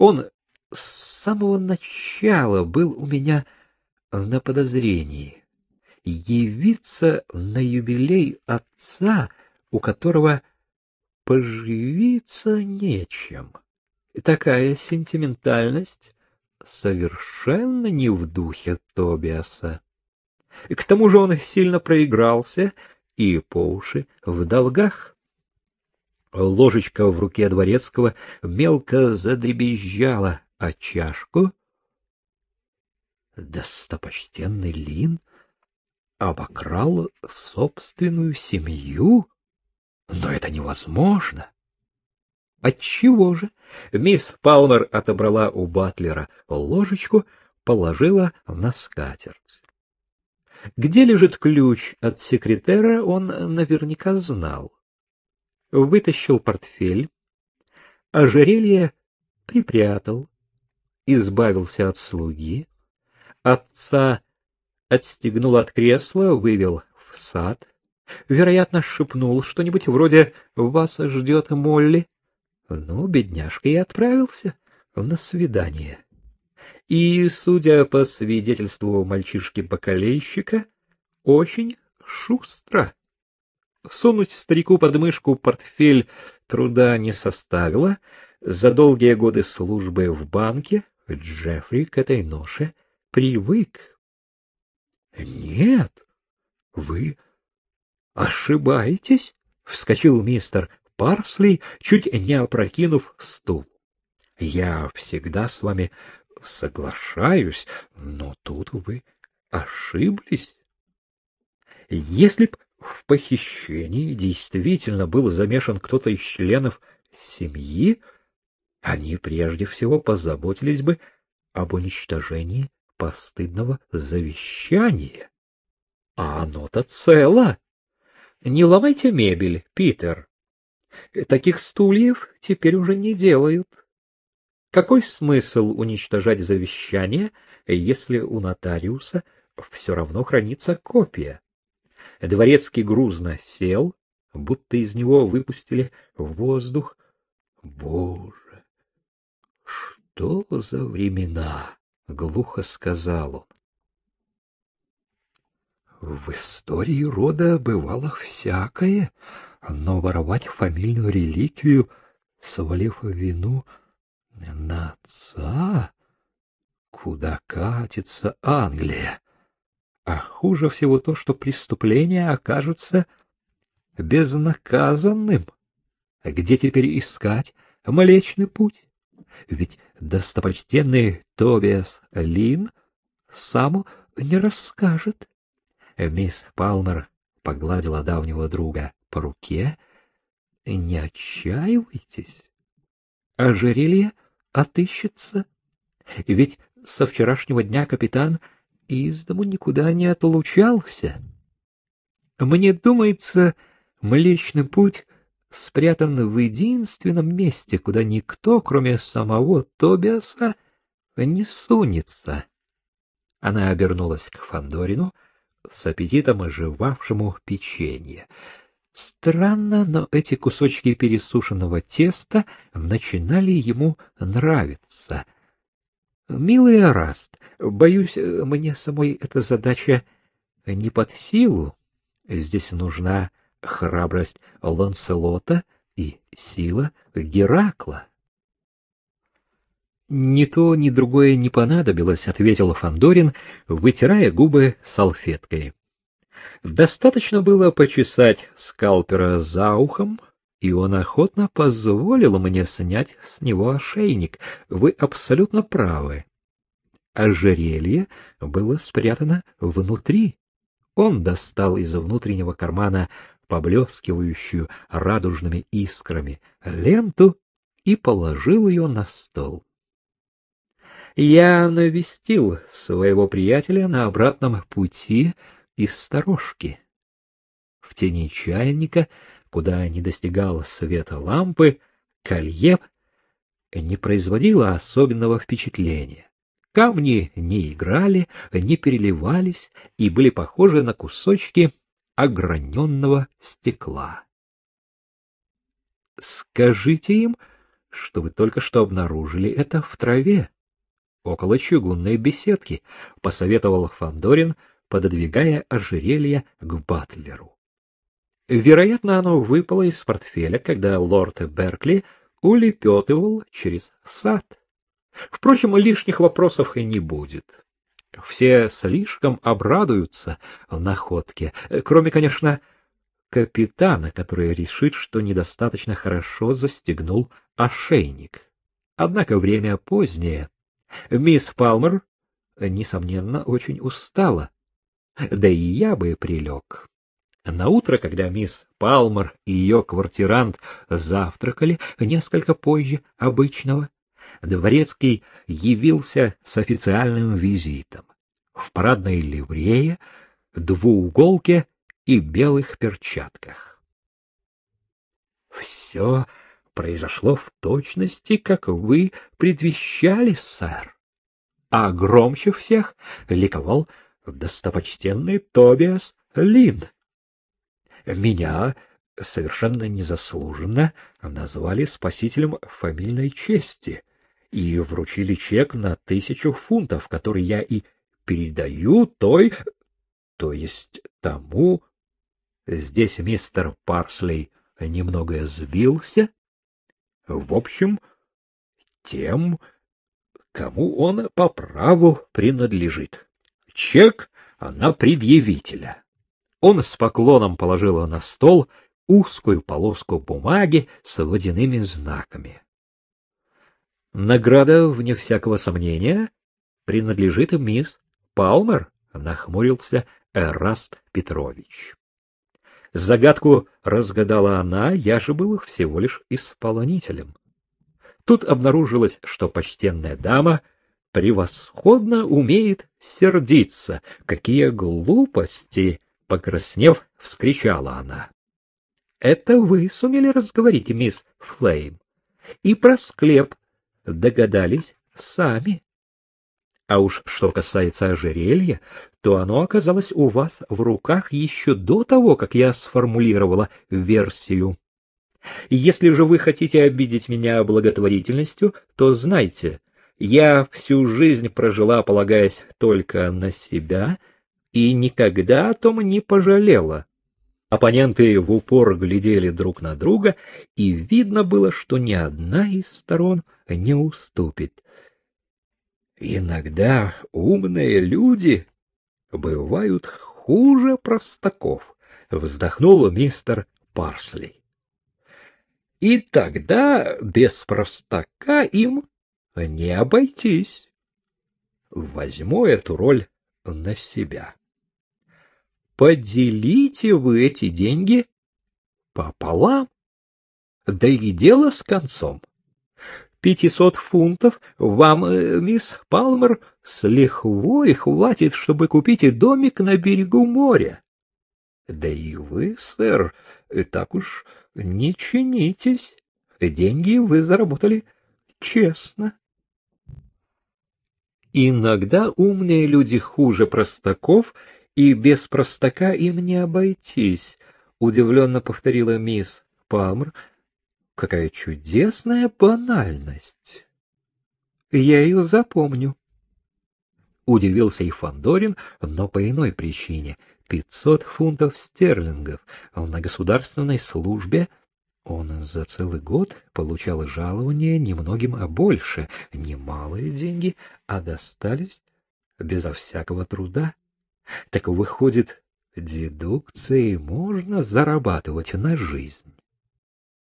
Он с самого начала был у меня на подозрении. Явиться на юбилей отца, у которого поживиться нечем. Такая сентиментальность совершенно не в духе Тобиаса. К тому же он сильно проигрался и по уши в долгах. Ложечка в руке дворецкого мелко задребезжала, а чашку... Достопочтенный Лин обокрал собственную семью? Но это невозможно. Отчего же? Мисс Палмер отобрала у батлера ложечку, положила на скатерть. Где лежит ключ от секретера, он наверняка знал. Вытащил портфель, ожерелье припрятал, избавился от слуги, отца отстегнул от кресла, вывел в сад, вероятно, шепнул что-нибудь вроде «Вас ждет Молли». Ну, бедняжка и отправился на свидание. И, судя по свидетельству мальчишки-бакалейщика, очень шустро. Сунуть старику под мышку портфель труда не составило. За долгие годы службы в банке Джеффри к этой ноше привык. — Нет, вы ошибаетесь, — вскочил мистер Парсли, чуть не опрокинув стул. — Я всегда с вами соглашаюсь, но тут вы ошиблись. Если б в похищении действительно был замешан кто-то из членов семьи, они прежде всего позаботились бы об уничтожении постыдного завещания. А оно-то цело. Не ломайте мебель, Питер. Таких стульев теперь уже не делают. Какой смысл уничтожать завещание, если у нотариуса все равно хранится копия? Дворецкий грузно сел, будто из него выпустили воздух. Боже, что за времена? глухо сказал он. В истории рода бывало всякое, но воровать фамильную реликвию, свалив вину на отца, куда катится Англия. А хуже всего то, что преступление окажется безнаказанным. Где теперь искать Млечный Путь? Ведь достопочтенный Тобиас Лин сам не расскажет. Мисс Палмер погладила давнего друга по руке. — Не отчаивайтесь. Ожерелье отыщется. Ведь со вчерашнего дня капитан из дому никуда не отлучался. Мне думается, Млечный Путь спрятан в единственном месте, куда никто, кроме самого Тобиаса, не сунется. Она обернулась к Фандорину с аппетитом оживавшему печенье. Странно, но эти кусочки пересушенного теста начинали ему нравиться. Милый Араст, боюсь, мне самой эта задача не под силу. Здесь нужна храбрость Ланселота и сила Геракла. Ни то, ни другое не понадобилось, ответил Фандорин, вытирая губы салфеткой. Достаточно было почесать скалпера за ухом, и он охотно позволил мне снять с него ошейник. Вы абсолютно правы. Ожерелье было спрятано внутри. Он достал из внутреннего кармана поблескивающую радужными искрами ленту и положил ее на стол. Я навестил своего приятеля на обратном пути из сторожки. В тени чайника, куда не достигал света лампы, колье не производило особенного впечатления. Камни не играли, не переливались и были похожи на кусочки ограненного стекла. Скажите им, что вы только что обнаружили это в траве, около чугунной беседки, — посоветовал Фандорин, пододвигая ожерелье к Батлеру. Вероятно, оно выпало из портфеля, когда лорд Беркли улепетывал через сад. Впрочем, лишних вопросов и не будет. Все слишком обрадуются находке, кроме, конечно, капитана, который решит, что недостаточно хорошо застегнул ошейник. Однако время позднее. Мисс Палмер, несомненно, очень устала. Да и я бы прилег. На утро, когда мисс Палмер и ее квартирант завтракали несколько позже обычного, Дворецкий явился с официальным визитом в парадной ливрее, двууголке и белых перчатках. Все произошло в точности, как вы предвещали, сэр. А громче всех ликовал достопочтенный Тобиас Лин. Меня совершенно незаслуженно назвали спасителем фамильной чести и вручили чек на тысячу фунтов, который я и передаю той, то есть тому... Здесь мистер Парслей немного сбился. В общем, тем, кому он по праву принадлежит. Чек на предъявителя. Он с поклоном положил на стол узкую полоску бумаги с водяными знаками. Награда, вне всякого сомнения, принадлежит мисс Палмер, нахмурился Эраст Петрович. Загадку разгадала она, я же был всего лишь исполнителем. Тут обнаружилось, что почтенная дама превосходно умеет сердиться. Какие глупости! Покраснев, вскричала она. — Это вы сумели разговорить, мисс Флейм. И про склеп догадались сами. А уж что касается ожерелья, то оно оказалось у вас в руках еще до того, как я сформулировала версию. Если же вы хотите обидеть меня благотворительностью, то знайте, я всю жизнь прожила, полагаясь только на себя, и никогда о том не пожалела. Оппоненты в упор глядели друг на друга, и видно было, что ни одна из сторон не уступит. Иногда умные люди бывают хуже простаков, вздохнул мистер Парсли. И тогда без простака им не обойтись. Возьму эту роль на себя поделите вы эти деньги пополам. Да и дело с концом. Пятисот фунтов вам, э, мисс Палмер, с лихвой хватит, чтобы купить домик на берегу моря. Да и вы, сэр, так уж не чинитесь. Деньги вы заработали честно. Иногда умные люди хуже простаков — и без простака им не обойтись, — удивленно повторила мисс Палмер. Какая чудесная банальность! Я ее запомню. Удивился и Фандорин, но по иной причине. Пятьсот фунтов стерлингов на государственной службе он за целый год получал жалование немногим, а больше, немалые деньги, а достались безо всякого труда. Так выходит, дедукцией можно зарабатывать на жизнь.